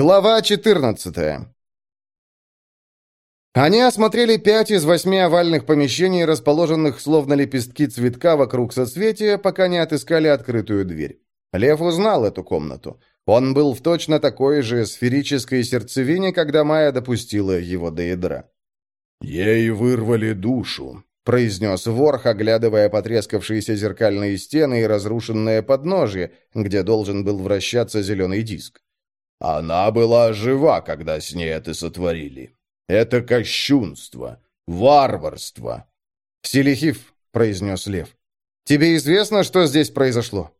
Глава 14 Они осмотрели пять из восьми овальных помещений, расположенных словно лепестки цветка вокруг соцветия, пока не отыскали открытую дверь. Лев узнал эту комнату. Он был в точно такой же сферической сердцевине, когда Майя допустила его до ядра. «Ей вырвали душу», — произнес Ворх, оглядывая потрескавшиеся зеркальные стены и разрушенное подножие, где должен был вращаться зеленый диск. Она была жива, когда с ней это сотворили. Это кощунство, варварство. «Селихив», — произнес Лев, — «тебе известно, что здесь произошло?»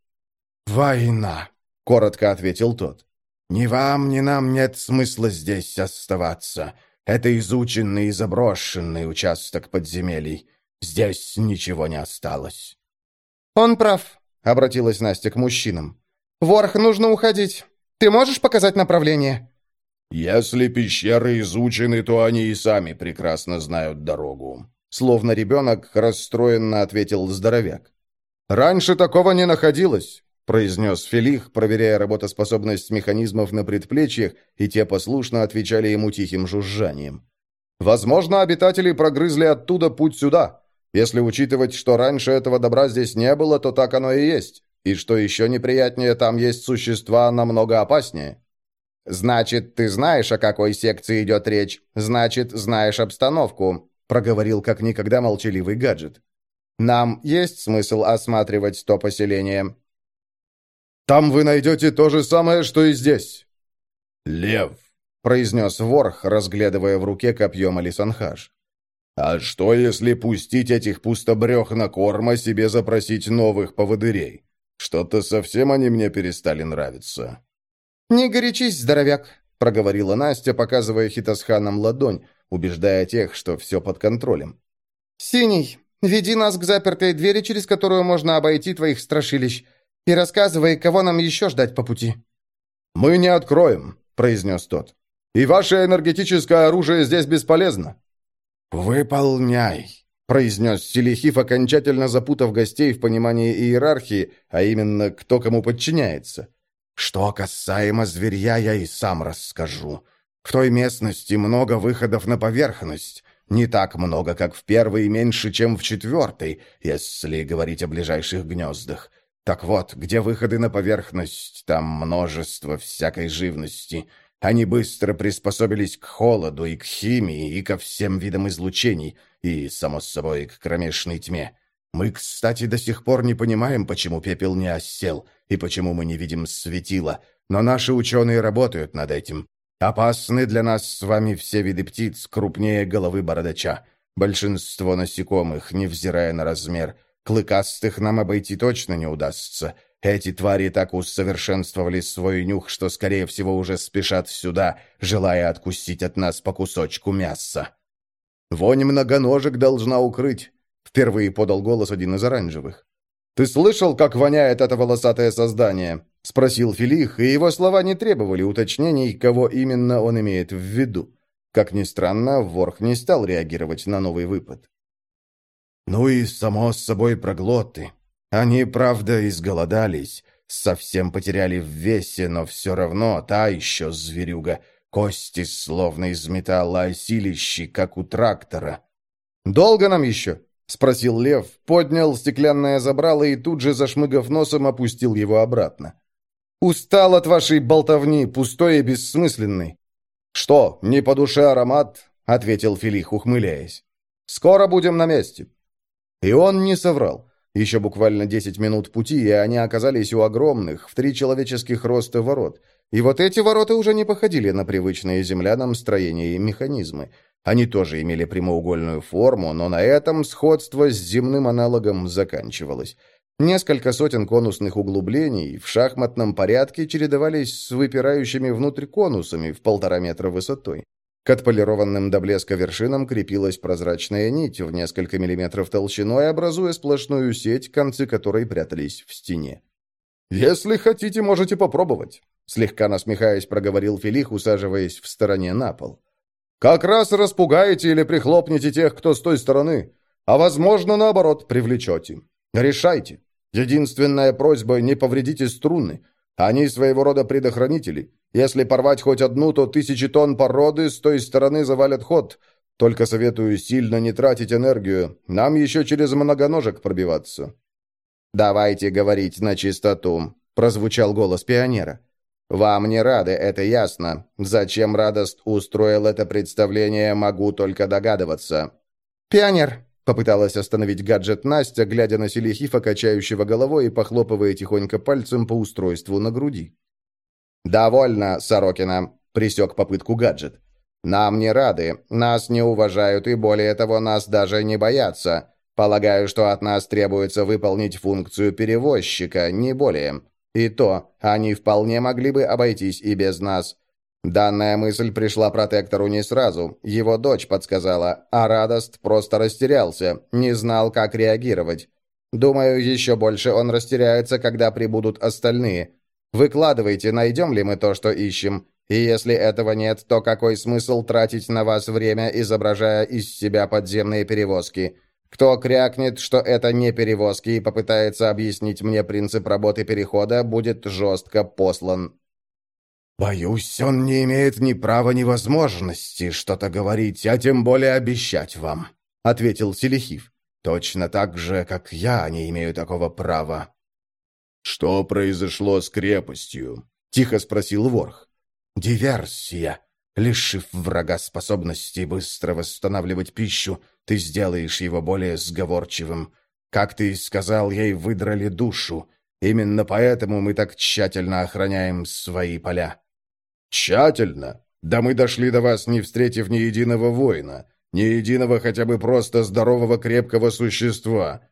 «Война», — коротко ответил тот. «Ни вам, ни нам нет смысла здесь оставаться. Это изученный и заброшенный участок подземелий. Здесь ничего не осталось». «Он прав», — обратилась Настя к мужчинам. «Ворх, нужно уходить. Ты можешь показать направление?» «Если пещеры изучены, то они и сами прекрасно знают дорогу», словно ребенок расстроенно ответил здоровяк. «Раньше такого не находилось», произнес Фелих, проверяя работоспособность механизмов на предплечьях, и те послушно отвечали ему тихим жужжанием. «Возможно, обитатели прогрызли оттуда путь сюда. Если учитывать, что раньше этого добра здесь не было, то так оно и есть. И что еще неприятнее, там есть существа намного опаснее. «Значит, ты знаешь, о какой секции идет речь. Значит, знаешь обстановку», — проговорил как никогда молчаливый гаджет. «Нам есть смысл осматривать то поселение?» «Там вы найдете то же самое, что и здесь». «Лев», — произнес Ворх, разглядывая в руке копьем Алисанхаш. «А что, если пустить этих пустобрех на корма себе запросить новых поводырей? Что-то совсем они мне перестали нравиться». «Не горячись, здоровяк», — проговорила Настя, показывая хитосханам ладонь, убеждая тех, что все под контролем. «Синий, веди нас к запертой двери, через которую можно обойти твоих страшилищ, и рассказывай, кого нам еще ждать по пути». «Мы не откроем», — произнес тот. «И ваше энергетическое оружие здесь бесполезно». «Выполняй», произнес Селихив, окончательно запутав гостей в понимании иерархии, а именно, кто кому подчиняется. «Что касаемо зверья, я и сам расскажу. В той местности много выходов на поверхность. Не так много, как в первой, и меньше, чем в четвертой, если говорить о ближайших гнездах. Так вот, где выходы на поверхность, там множество всякой живности». Они быстро приспособились к холоду и к химии, и ко всем видам излучений, и, само собой, к кромешной тьме. Мы, кстати, до сих пор не понимаем, почему пепел не осел, и почему мы не видим светила, но наши ученые работают над этим. Опасны для нас с вами все виды птиц, крупнее головы бородача. Большинство насекомых, невзирая на размер. Клыкастых нам обойти точно не удастся. Эти твари так усовершенствовали свой нюх, что, скорее всего, уже спешат сюда, желая откусить от нас по кусочку мяса. «Вонь многоножек должна укрыть», — впервые подал голос один из оранжевых. «Ты слышал, как воняет это волосатое создание?» — спросил Филих, и его слова не требовали уточнений, кого именно он имеет в виду. Как ни странно, Ворх не стал реагировать на новый выпад. «Ну и, само собой, проглоты», они, правда, изголодались, совсем потеряли в весе, но все равно та еще зверюга. Кости словно из металла, а силищи, как у трактора. «Долго нам еще?» — спросил Лев, поднял стеклянное забрало и тут же, зашмыгав носом, опустил его обратно. «Устал от вашей болтовни, пустой и бессмысленной». «Что, не по душе аромат?» — ответил Филих, ухмыляясь. «Скоро будем на месте». И он не соврал. Еще буквально 10 минут пути, и они оказались у огромных, в три человеческих роста ворот. И вот эти ворота уже не походили на привычные землянам строения и механизмы. Они тоже имели прямоугольную форму, но на этом сходство с земным аналогом заканчивалось. Несколько сотен конусных углублений в шахматном порядке чередовались с выпирающими внутрь конусами в полтора метра высотой. К отполированным до блеска вершинам крепилась прозрачная нить в несколько миллиметров толщиной, образуя сплошную сеть, концы которой прятались в стене. «Если хотите, можете попробовать», — слегка насмехаясь, проговорил Филих, усаживаясь в стороне на пол. «Как раз распугаете или прихлопнете тех, кто с той стороны, а, возможно, наоборот, привлечете. Решайте. Единственная просьба — не повредите струны. Они своего рода предохранители. Если порвать хоть одну, то тысячи тонн породы с той стороны завалят ход. Только советую сильно не тратить энергию. Нам еще через многоножек пробиваться». «Давайте говорить на чистоту», — прозвучал голос пионера. «Вам не рады, это ясно. Зачем Радост устроил это представление, могу только догадываться». «Пионер», — попыталась остановить гаджет Настя, глядя на Селихифа, качающего головой и похлопывая тихонько пальцем по устройству на груди. «Довольно, Сорокина», — присек попытку гаджет. «Нам не рады, нас не уважают и, более того, нас даже не боятся. Полагаю, что от нас требуется выполнить функцию перевозчика, не более. И то, они вполне могли бы обойтись и без нас. Данная мысль пришла протектору не сразу. Его дочь подсказала, а Радост просто растерялся, не знал, как реагировать. Думаю, еще больше он растеряется, когда прибудут остальные. Выкладывайте, найдем ли мы то, что ищем. И если этого нет, то какой смысл тратить на вас время, изображая из себя подземные перевозки? Кто крякнет, что это не перевозки и попытается объяснить мне принцип работы перехода, будет жестко послан. «Боюсь, он не имеет ни права, ни возможности что-то говорить, а тем более обещать вам», — ответил Селихив. «Точно так же, как я не имею такого права». «Что произошло с крепостью?» — тихо спросил Ворх. «Диверсия. Лишив врага способности быстро восстанавливать пищу, ты сделаешь его более сговорчивым. Как ты сказал, ей выдрали душу. Именно поэтому мы так тщательно охраняем свои поля». «Тщательно? Да мы дошли до вас, не встретив ни единого воина, ни единого хотя бы просто здорового крепкого существа.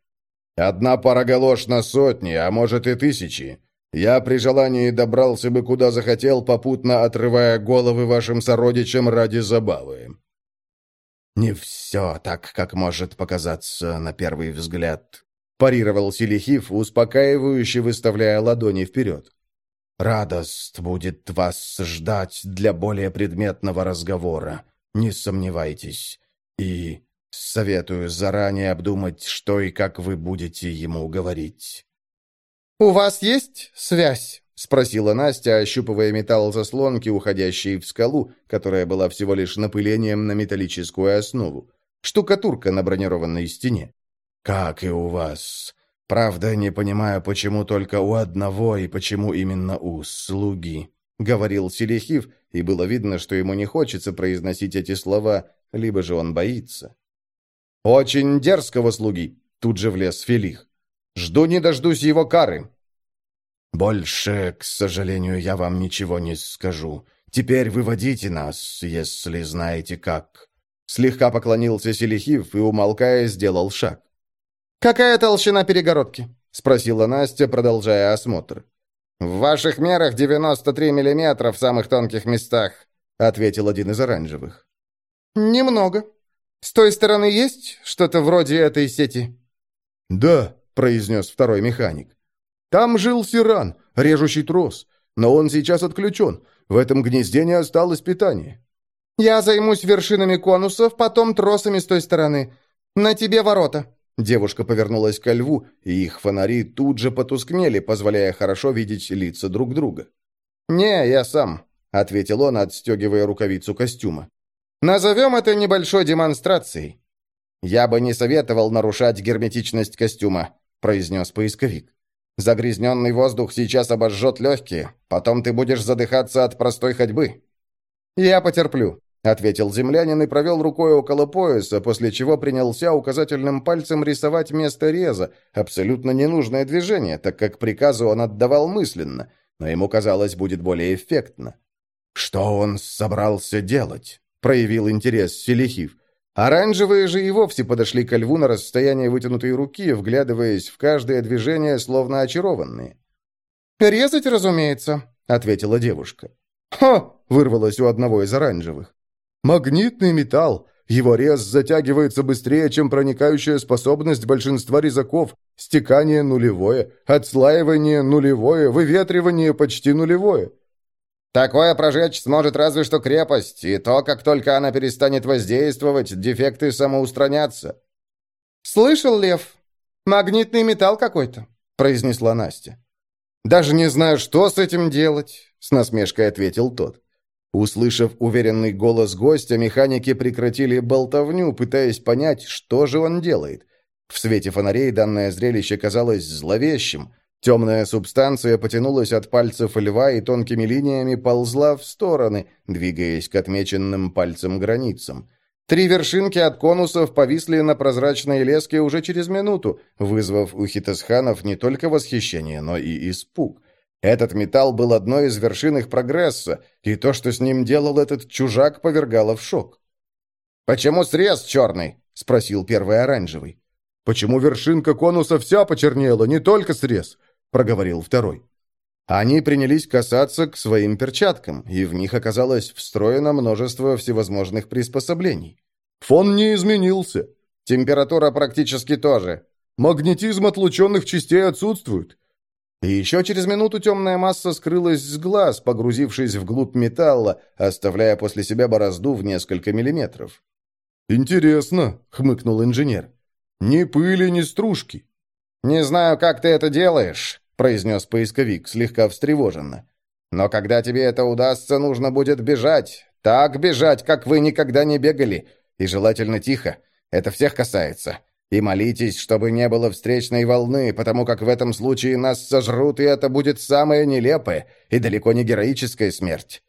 Одна пара галош на сотни, а может и тысячи. Я при желании добрался бы куда захотел, попутно отрывая головы вашим сородичам ради забавы. «Не все так, как может показаться на первый взгляд», — парировал Селихив, успокаивающе выставляя ладони вперед. «Радост будет вас ждать для более предметного разговора, не сомневайтесь. И советую заранее обдумать, что и как вы будете ему говорить». «У вас есть связь?» — спросила Настя, ощупывая металл заслонки, уходящей в скалу, которая была всего лишь напылением на металлическую основу. Штукатурка на бронированной стене. «Как и у вас. Правда, не понимаю, почему только у одного и почему именно у слуги», — говорил Селихив, и было видно, что ему не хочется произносить эти слова, либо же он боится. «Очень дерзкого слуги», — тут же влез Фелих. «Жду не дождусь его кары. «Больше, к сожалению, я вам ничего не скажу. Теперь выводите нас, если знаете как». Слегка поклонился Селихив и, умолкая, сделал шаг. «Какая толщина перегородки?» — спросила Настя, продолжая осмотр. «В ваших мерах 93 миллиметра в самых тонких местах», — ответил один из оранжевых. «Немного. С той стороны есть что-то вроде этой сети?» «Да», — произнес второй механик. Там жил Сиран, режущий трос, но он сейчас отключен. В этом гнезде не осталось питания. Я займусь вершинами конусов, потом тросами с той стороны. На тебе ворота». Девушка повернулась ко льву, и их фонари тут же потускнели, позволяя хорошо видеть лица друг друга. «Не, я сам», — ответил он, отстегивая рукавицу костюма. «Назовем это небольшой демонстрацией». «Я бы не советовал нарушать герметичность костюма», — произнес поисковик. Загрязненный воздух сейчас обожжет легкие. Потом ты будешь задыхаться от простой ходьбы». «Я потерплю», — ответил землянин и провел рукой около пояса, после чего принялся указательным пальцем рисовать место реза. Абсолютно ненужное движение, так как приказы он отдавал мысленно, но ему казалось, будет более эффектно. «Что он собрался делать?» — проявил интерес Селихив. Оранжевые же и вовсе подошли ко льву на расстояние вытянутой руки, вглядываясь в каждое движение, словно очарованные. «Резать, разумеется», — ответила девушка. «Ха!» — вырвалось у одного из оранжевых. «Магнитный металл. Его рез затягивается быстрее, чем проникающая способность большинства резаков. Стекание нулевое, отслаивание нулевое, выветривание почти нулевое. Такое прожечь сможет разве что крепость, и то, как только она перестанет воздействовать, дефекты самоустранятся». «Слышал, Лев? Магнитный металл какой-то», — произнесла Настя. «Даже не знаю, что с этим делать. с насмешкой ответил тот. Услышав уверенный голос гостя, механики прекратили болтовню, пытаясь понять, что же он делает. В свете фонарей данное зрелище казалось зловещим. Темная субстанция потянулась от пальцев льва и тонкими линиями ползла в стороны, двигаясь к отмеченным пальцем границам. Три вершинки от конусов повисли на прозрачной леске уже через минуту, вызвав у хитосханов не только восхищение, но и испуг. Этот металл был одной из вершин их прогресса, и то, что с ним делал этот чужак, повергало в шок. «Почему срез черный?» — спросил первый оранжевый. «Почему вершинка конуса вся почернела, не только срез?» — проговорил второй. Они принялись касаться к своим перчаткам, и в них оказалось встроено множество всевозможных приспособлений. Фон не изменился. Температура практически тоже. Магнетизм отлученных частей отсутствует. И еще через минуту темная масса скрылась с глаз, погрузившись вглубь металла, оставляя после себя борозду в несколько миллиметров. «Интересно», — хмыкнул инженер. «Ни пыли, ни стружки». «Не знаю, как ты это делаешь», — произнес поисковик, слегка встревоженно. «Но когда тебе это удастся, нужно будет бежать. Так бежать, как вы никогда не бегали. И желательно тихо. Это всех касается. И молитесь, чтобы не было встречной волны, потому как в этом случае нас сожрут, и это будет самая нелепая и далеко не героическая смерть».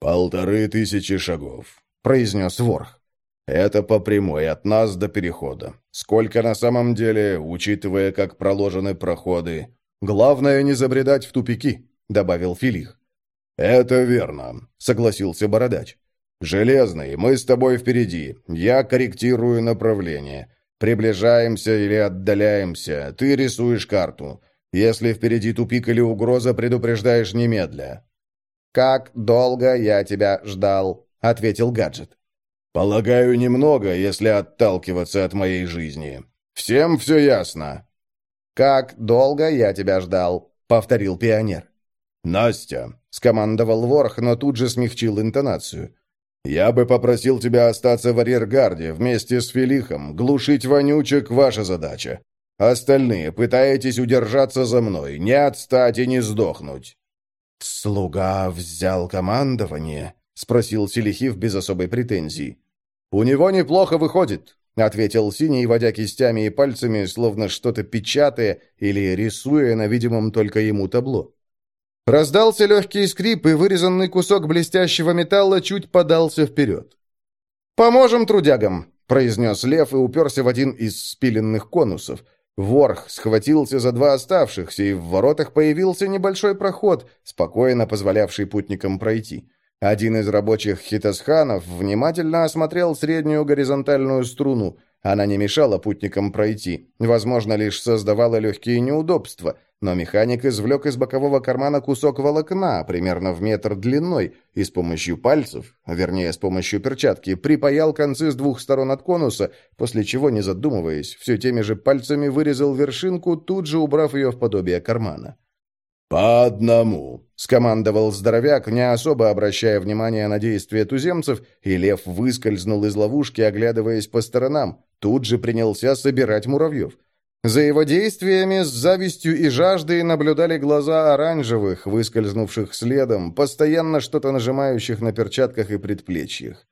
«Полторы тысячи шагов», — произнес Ворх. «Это по прямой, от нас до перехода. Сколько на самом деле, учитывая, как проложены проходы, «Главное не забредать в тупики», — добавил Филих. «Это верно», — согласился Бородач. «Железный, мы с тобой впереди. Я корректирую направление. Приближаемся или отдаляемся. Ты рисуешь карту. Если впереди тупик или угроза, предупреждаешь немедля». «Как долго я тебя ждал?» — ответил гаджет. «Полагаю, немного, если отталкиваться от моей жизни. Всем все ясно?» «Как долго я тебя ждал?» — повторил пионер. «Настя», — скомандовал Ворх, но тут же смягчил интонацию. «Я бы попросил тебя остаться в арьергарде вместе с Фелихом. Глушить вонючек — ваша задача. Остальные пытаетесь удержаться за мной, не отстать и не сдохнуть». «Слуга взял командование?» — спросил Селихив без особой претензии. «У него неплохо выходит», — ответил Синий, водя кистями и пальцами, словно что-то печатая или рисуя на видимом только ему табло. Раздался легкий скрип, и вырезанный кусок блестящего металла чуть подался вперед. «Поможем трудягам», — произнес Лев и уперся в один из спиленных конусов. Ворх схватился за два оставшихся, и в воротах появился небольшой проход, спокойно позволявший путникам пройти. Один из рабочих хитосханов внимательно осмотрел среднюю горизонтальную струну. Она не мешала путникам пройти, возможно, лишь создавала легкие неудобства, но механик извлек из бокового кармана кусок волокна, примерно в метр длиной, и с помощью пальцев, вернее, с помощью перчатки, припаял концы с двух сторон от конуса, после чего, не задумываясь, все теми же пальцами вырезал вершинку, тут же убрав ее в подобие кармана. «По одному», — скомандовал здоровяк, не особо обращая внимания на действия туземцев, и лев выскользнул из ловушки, оглядываясь по сторонам, тут же принялся собирать муравьев. За его действиями с завистью и жаждой наблюдали глаза оранжевых, выскользнувших следом, постоянно что-то нажимающих на перчатках и предплечьях.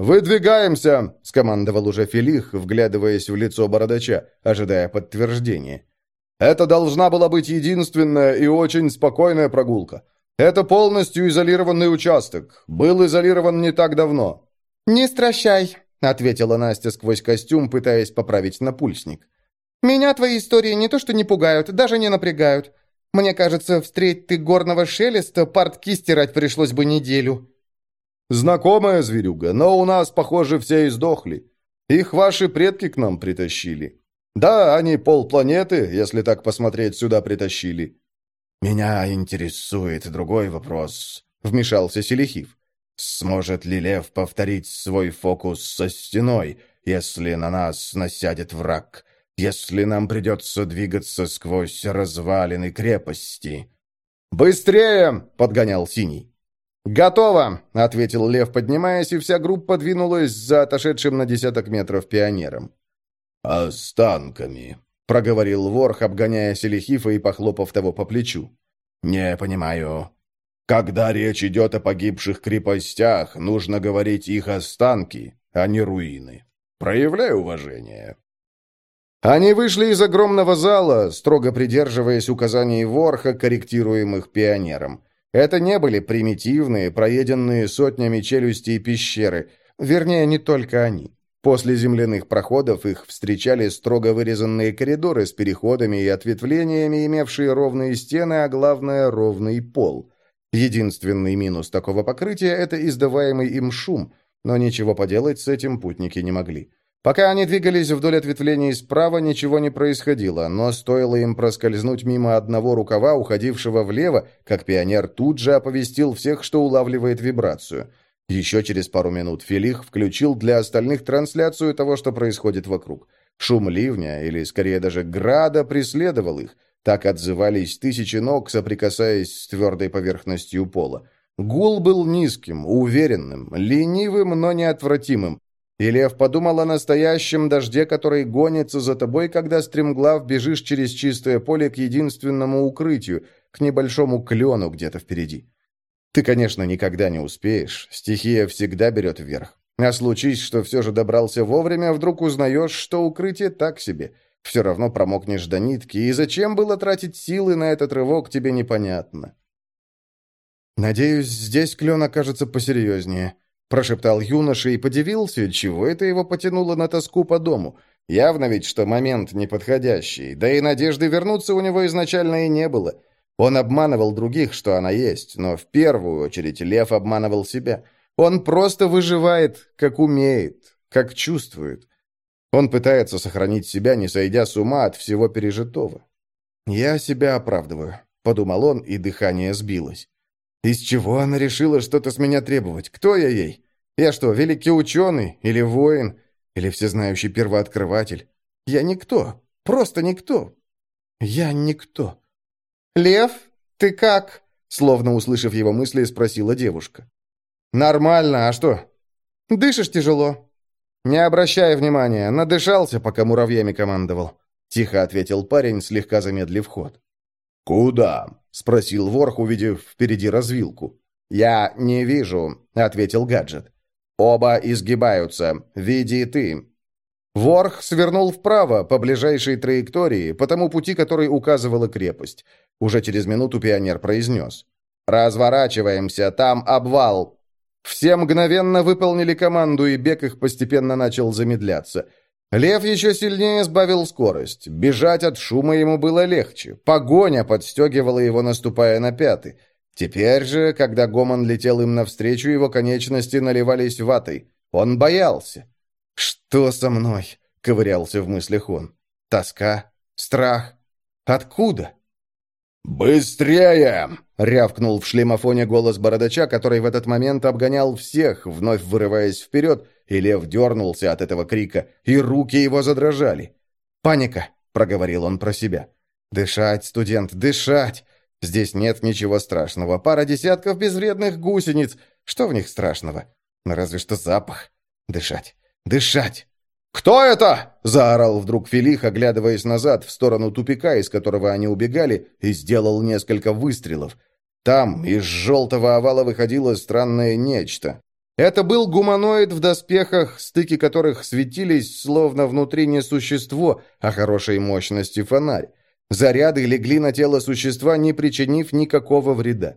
«Выдвигаемся!» — скомандовал уже Фелих, вглядываясь в лицо бородача, ожидая подтверждения. Это должна была быть единственная и очень спокойная прогулка. Это полностью изолированный участок. Был изолирован не так давно». «Не стращай», — ответила Настя сквозь костюм, пытаясь поправить напульсник. «Меня твои истории не то что не пугают, даже не напрягают. Мне кажется, встреть ты горного шелеста, портки стирать пришлось бы неделю». «Знакомая зверюга, но у нас, похоже, все издохли. Их ваши предки к нам притащили. Да, они полпланеты, если так посмотреть, сюда притащили. Меня интересует другой вопрос, вмешался Селихив. Сможет ли Лев повторить свой фокус со стеной, если на нас насядет враг, если нам придется двигаться сквозь развалины крепости? «Быстрее!» — подгонял Синий. «Готово!» — ответил Лев, поднимаясь, и вся группа двинулась за отошедшим на десяток метров пионером. «Останками», — проговорил Ворх, обгоняя Селихифа и похлопав того по плечу. «Не понимаю». Когда речь идет о погибших крепостях, нужно говорить их останки, а не руины. Проявляй уважение». Они вышли из огромного зала, строго придерживаясь указаний Ворха, корректируемых пионером. Это не были примитивные, проеденные сотнями челюстей пещеры, вернее, не только они. После земляных проходов их встречали строго вырезанные коридоры с переходами и ответвлениями, имевшие ровные стены, а главное, ровный пол. Единственный минус такого покрытия – это издаваемый им шум, но ничего поделать с этим путники не могли. Пока они двигались вдоль ответвлений справа, ничего не происходило, но стоило им проскользнуть мимо одного рукава, уходившего влево, как пионер тут же оповестил всех, что улавливает вибрацию. Еще через пару минут Фелих включил для остальных трансляцию того, что происходит вокруг. Шум ливня, или скорее даже града, преследовал их. Так отзывались тысячи ног, соприкасаясь с твердой поверхностью пола. Гул был низким, уверенным, ленивым, но неотвратимым, и Лев подумал о настоящем дожде, который гонится за тобой, когда стремглав бежишь через чистое поле к единственному укрытию, к небольшому клену где-то впереди. Ты, конечно, никогда не успеешь, стихия всегда берет вверх. А случись, что все же добрался вовремя, вдруг узнаешь, что укрытие так себе. Все равно промокнешь до нитки, и зачем было тратить силы на этот рывок, тебе непонятно. Надеюсь, здесь клен окажется посерьезнее прошептал юноша и подивился, чего это его потянуло на тоску по дому. Явно ведь, что момент неподходящий, да и надежды вернуться у него изначально и не было. Он обманывал других, что она есть, но в первую очередь Лев обманывал себя. Он просто выживает, как умеет, как чувствует. Он пытается сохранить себя, не сойдя с ума от всего пережитого. «Я себя оправдываю», — подумал он, и дыхание сбилось. Из чего она решила что-то с меня требовать? Кто я ей? Я что, великий ученый? Или воин? Или всезнающий первооткрыватель? Я никто. Просто никто. Я никто. «Лев, ты как?» Словно услышав его мысли, спросила девушка. «Нормально, а что?» «Дышишь тяжело». «Не обращай внимания, надышался, пока муравьями командовал», тихо ответил парень, слегка замедлив ход. «Куда?» — спросил Ворх, увидев впереди развилку. «Я не вижу», — ответил гаджет. «Оба изгибаются. Види ты». Ворх свернул вправо, по ближайшей траектории, по тому пути, который указывала крепость. Уже через минуту пионер произнес. «Разворачиваемся, там обвал». Все мгновенно выполнили команду, и бег их постепенно начал замедляться — Лев еще сильнее сбавил скорость. Бежать от шума ему было легче. Погоня подстегивала его, наступая на пятый. Теперь же, когда гомон летел им навстречу, его конечности наливались ватой. Он боялся. «Что со мной?» — ковырялся в мыслях он. «Тоска? Страх? Откуда?» «Быстрее!» — рявкнул в шлемофоне голос бородача, который в этот момент обгонял всех, вновь вырываясь вперед, и лев дернулся от этого крика, и руки его задрожали. «Паника!» — проговорил он про себя. «Дышать, студент, дышать! Здесь нет ничего страшного. Пара десятков безвредных гусениц. Что в них страшного? Ну, разве что запах. Дышать, дышать!» «Кто это?» — заорал вдруг Филих, оглядываясь назад в сторону тупика, из которого они убегали, и сделал несколько выстрелов. Там из желтого овала выходило странное нечто. Это был гуманоид в доспехах, стыки которых светились, словно внутри не существо, а хорошей мощности фонарь. Заряды легли на тело существа, не причинив никакого вреда.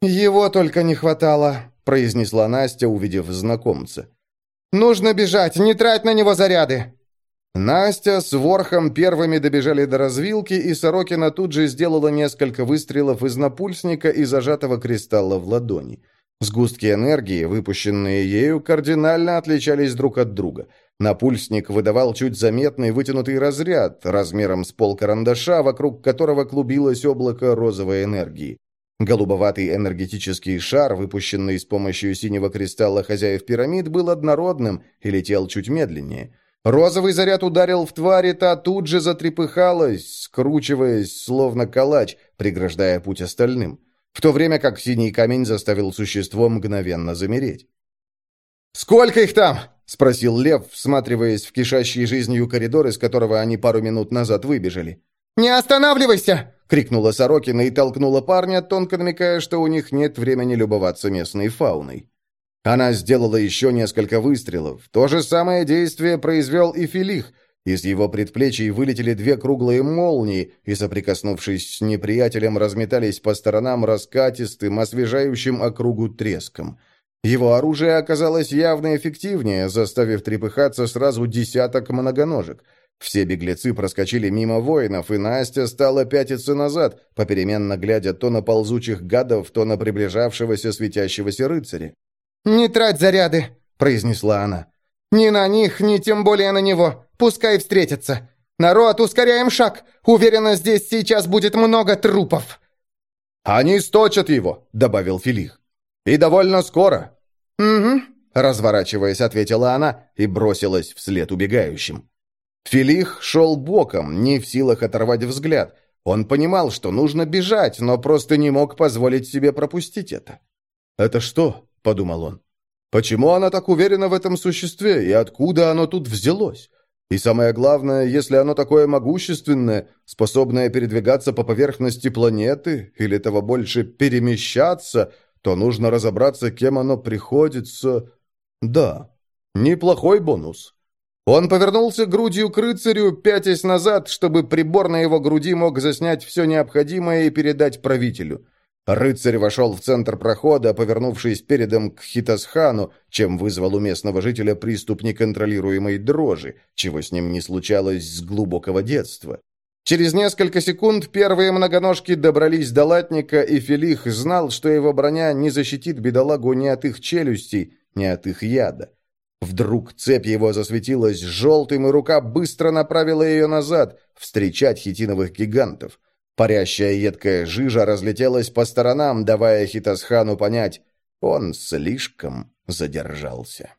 «Его только не хватало», — произнесла Настя, увидев знакомца. «Нужно бежать, не трать на него заряды!» Настя с Ворхом первыми добежали до развилки, и Сорокина тут же сделала несколько выстрелов из напульсника и зажатого кристалла в ладони. Сгустки энергии, выпущенные ею, кардинально отличались друг от друга. Напульсник выдавал чуть заметный вытянутый разряд, размером с пол карандаша, вокруг которого клубилось облако розовой энергии. Голубоватый энергетический шар, выпущенный с помощью синего кристалла хозяев пирамид, был однородным и летел чуть медленнее. Розовый заряд ударил в тварь, и та тут же затрепыхалась, скручиваясь, словно калач, преграждая путь остальным, в то время как синий камень заставил существо мгновенно замереть. «Сколько их там?» — спросил Лев, всматриваясь в кишащий жизнью коридор, из которого они пару минут назад выбежали. «Не останавливайся!» — крикнула Сорокина и толкнула парня, тонко намекая, что у них нет времени любоваться местной фауной. Она сделала еще несколько выстрелов. То же самое действие произвел и Филих. Из его предплечий вылетели две круглые молнии и, соприкоснувшись с неприятелем, разметались по сторонам раскатистым, освежающим округу треском. Его оружие оказалось явно эффективнее, заставив трепыхаться сразу десяток многоножек. Все беглецы проскочили мимо воинов, и Настя стала пятиться назад, попеременно глядя то на ползучих гадов, то на приближавшегося светящегося рыцаря. «Не трать заряды!» — произнесла она. «Ни на них, ни тем более на него. Пускай встретятся. Народ, ускоряем шаг. Уверена, здесь сейчас будет много трупов». «Они сточат его», — добавил Филих. «И довольно скоро». «Угу», — разворачиваясь, ответила она и бросилась вслед убегающим. Филих шел боком, не в силах оторвать взгляд. Он понимал, что нужно бежать, но просто не мог позволить себе пропустить это. «Это что?» — подумал он. «Почему она так уверена в этом существе, и откуда оно тут взялось? И самое главное, если оно такое могущественное, способное передвигаться по поверхности планеты, или того больше перемещаться, то нужно разобраться, кем оно приходится. Да, неплохой бонус». Он повернулся грудью к рыцарю, пятясь назад, чтобы прибор на его груди мог заснять все необходимое и передать правителю. Рыцарь вошел в центр прохода, повернувшись передом к Хитасхану, чем вызвал у местного жителя приступ неконтролируемой дрожи, чего с ним не случалось с глубокого детства. Через несколько секунд первые многоножки добрались до латника, и Фелих знал, что его броня не защитит бедолагу ни от их челюстей, ни от их яда. Вдруг цепь его засветилась желтым, и рука быстро направила ее назад, встречать хитиновых гигантов. Парящая едкая жижа разлетелась по сторонам, давая Хитасхану понять, он слишком задержался.